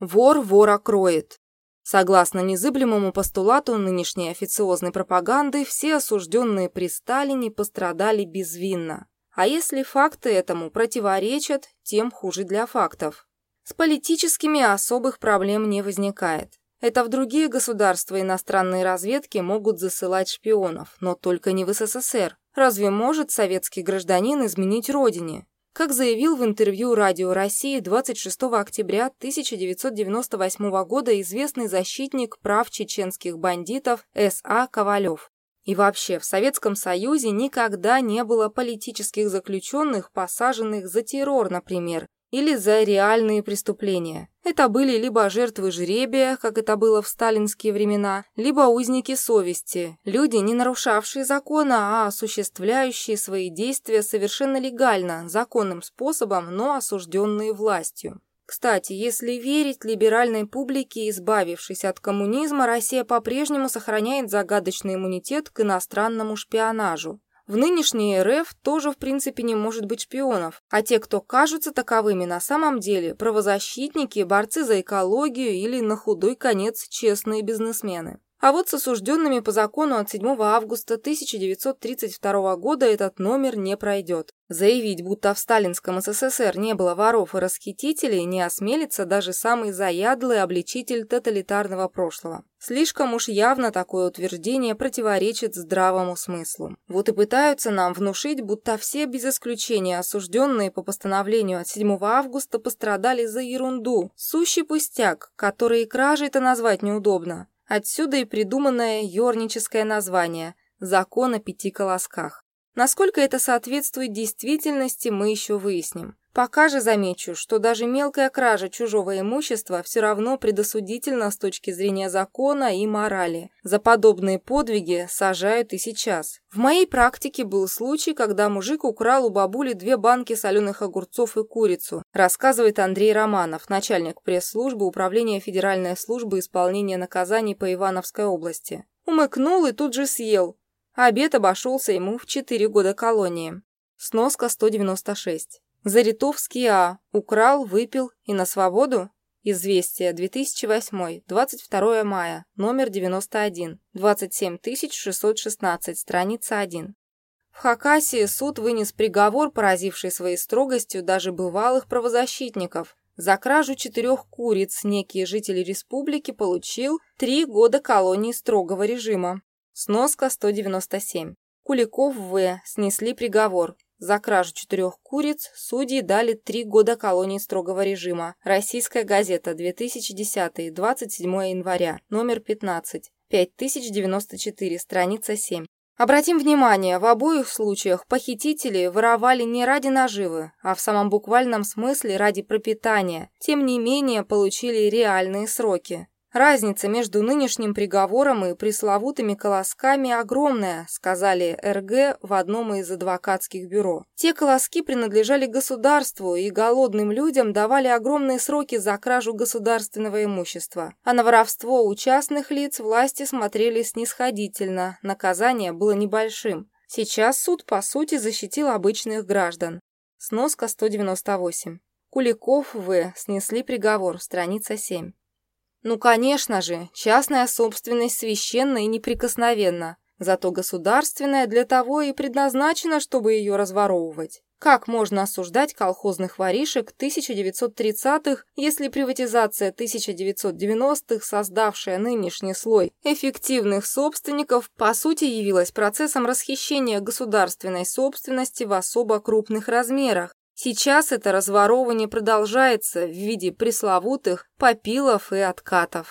Вор вора кроет. Согласно незыблемому постулату нынешней официозной пропаганды, все осужденные при Сталине пострадали безвинно. А если факты этому противоречат, тем хуже для фактов. С политическими особых проблем не возникает. Это в другие государства иностранные разведки могут засылать шпионов, но только не в СССР. Разве может советский гражданин изменить родине? Как заявил в интервью Радио России 26 октября 1998 года известный защитник прав чеченских бандитов С.А. Ковалев. И вообще, в Советском Союзе никогда не было политических заключенных, посаженных за террор, например, или за реальные преступления. Это были либо жертвы жребия, как это было в сталинские времена, либо узники совести, люди, не нарушавшие закона, а осуществляющие свои действия совершенно легально, законным способом, но осужденные властью. Кстати, если верить либеральной публике, избавившись от коммунизма, Россия по-прежнему сохраняет загадочный иммунитет к иностранному шпионажу. В нынешней РФ тоже в принципе не может быть шпионов, а те, кто кажутся таковыми на самом деле, правозащитники, борцы за экологию или на худой конец честные бизнесмены. А вот с осужденными по закону от 7 августа 1932 года этот номер не пройдет. Заявить, будто в сталинском СССР не было воров и расхитителей, не осмелится даже самый заядлый обличитель тоталитарного прошлого. Слишком уж явно такое утверждение противоречит здравому смыслу. Вот и пытаются нам внушить, будто все без исключения осужденные по постановлению от 7 августа пострадали за ерунду, сущий пустяк, который и кражей-то назвать неудобно. Отсюда и придуманное юрническое название «Закон о пяти колосках». Насколько это соответствует действительности, мы еще выясним. Пока же замечу, что даже мелкая кража чужого имущества все равно предосудительна с точки зрения закона и морали. За подобные подвиги сажают и сейчас. В моей практике был случай, когда мужик украл у бабули две банки соленых огурцов и курицу, рассказывает Андрей Романов, начальник пресс-службы Управления Федеральной службы исполнения наказаний по Ивановской области. Умыкнул и тут же съел. Обед обошелся ему в 4 года колонии. Сноска 196. Заритовский А. Украл, выпил и на свободу? Известие, 2008, 22 мая, номер 91, 27616, страница 1. В Хакасии суд вынес приговор, поразивший своей строгостью даже бывалых правозащитников. За кражу четырех куриц некий житель республики получил три года колонии строгого режима. Сноска 197. Куликов В. снесли приговор. За кражу четырех куриц судьи дали три года колонии строгого режима. Российская газета, 2010, 27 января, номер 15, 5094, страница 7. Обратим внимание, в обоих случаях похитители воровали не ради наживы, а в самом буквальном смысле ради пропитания, тем не менее получили реальные сроки. Разница между нынешним приговором и пресловутыми колосками огромная, сказали РГ в одном из адвокатских бюро. Те колоски принадлежали государству, и голодным людям давали огромные сроки за кражу государственного имущества. А на воровство у частных лиц власти смотрели снисходительно, наказание было небольшим. Сейчас суд, по сути, защитил обычных граждан. Сноска 198. Куликов В. Снесли приговор. Страница 7. Ну, конечно же, частная собственность священна и неприкосновенна, зато государственная для того и предназначена, чтобы ее разворовывать. Как можно осуждать колхозных воришек 1930-х, если приватизация 1990-х, создавшая нынешний слой эффективных собственников, по сути явилась процессом расхищения государственной собственности в особо крупных размерах, Сейчас это разворовывание продолжается в виде пресловутых попилов и откатов.